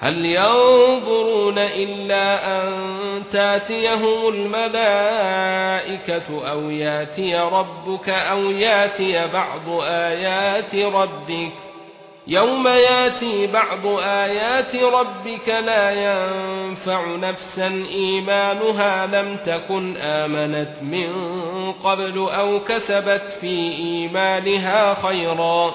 هل ينظرون إلا أن تاتيهم الملائكة أو ياتي ربك أو ياتي بعض آيات ربك؟ يوم ياتي بعض آيات ربك لا ينفع نفسا إيمانها لم تكن آمنت من قبل أو كسبت في إيمانها خيرا.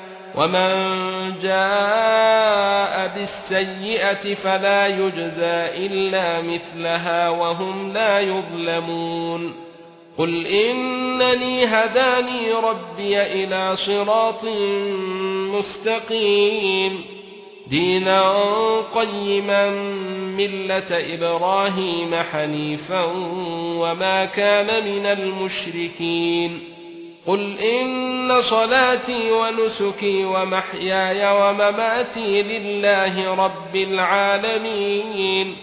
ومن جاء بالسيئه فلا يجزى الا مثلها وهم لا يظلمون قل انني هداني ربي إلى صراط مستقيم دينا قيما مله إبراهيم حنيفا وما كان من المشركين قل ان صلاتي ونسكي ومحياي ومماتي لله رب العالمين.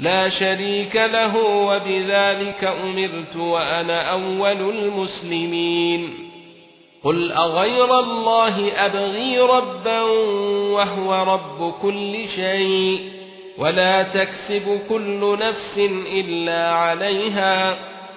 لا شريك له وبذلك أمرت وأنا أول المسلمين. قل أغير الله أبغي ربا وهو رب كل شيء. ولا تكسب كل نفس إلا عليها.